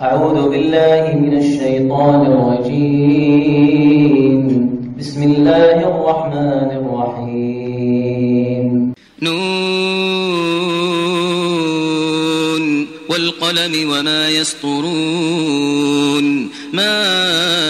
أعوذ بالله من الشيطان الرجيم. بسم الله الرحمن الرحيم. نون والقلم وما يسطرون. ما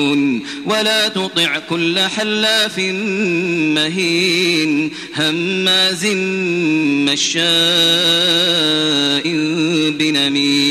ولا تطع كل حلاف مهين. هماز مشاء بنميم.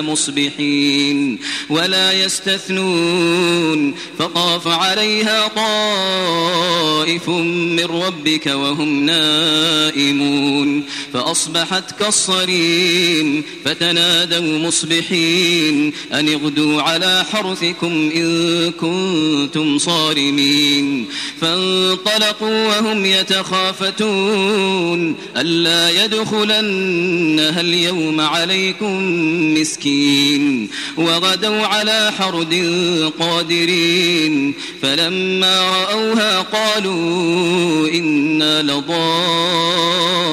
مصبحين ولا يستثنون فطاف عليها طائف من ربك وهم نائمون فأصبحت كالصريم فتنادوا مصبحين أن اغدوا على حرثكم إن كنتم صارمين فانطلقوا وهم يتخافتون ألا يدخلنها اليوم عليكم مسكين وغدوا على حرد قادرين فلما رأوها قالوا إنا لضالون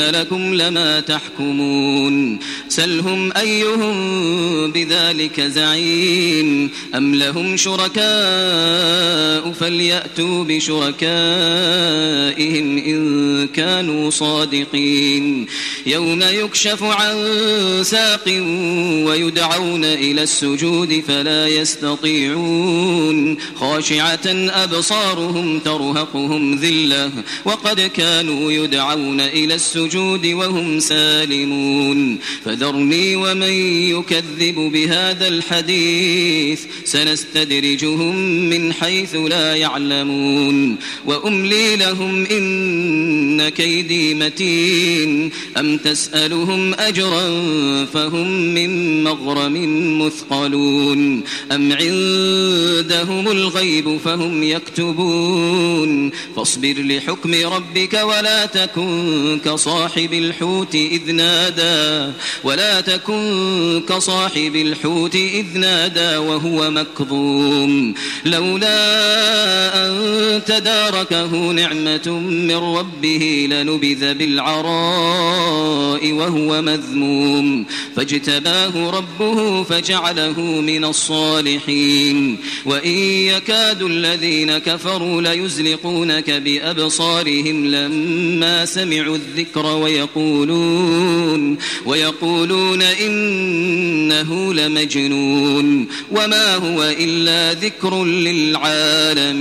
لكم لما تحكمون سلهم أيهم بذلك زعيم أم لهم شركاء فليأتوا بشركائهم إن كانوا صادقين يوم يكشف عن ساق ويدعون إلى السجود فلا يستطيعون خاشعة أبصارهم ترهقهم ذلة وقد كانوا يدعون إلى السجود وهم سالمون. فذرني ومن يكذب بهذا الحديث. سنستدرجهم من حيث لا يعلمون. وأملي لهم إن كيدي متين. أم تسألهم أجرا فهم من مغرم مثقلون. أم عندهم الغيب فهم يكتبون. فاصبر لحكم ربك ولا تكن كصاحب الحوت إذ نادى ولا تكن كصاحب الحوت إذ نادى وهو مكظوم. لولا أن تداركه نعمة من ربه لنبذ بالعراء وهو مذموم. فاجتباه ربه فجعله من الصالحين. وإن يكاد الذين كفروا ليزلقونك بأبصارهم لما سمعوا الذكر الذكر ويقولون ويقولون إنه لمجنون وما هو إلا ذكر للعالمين.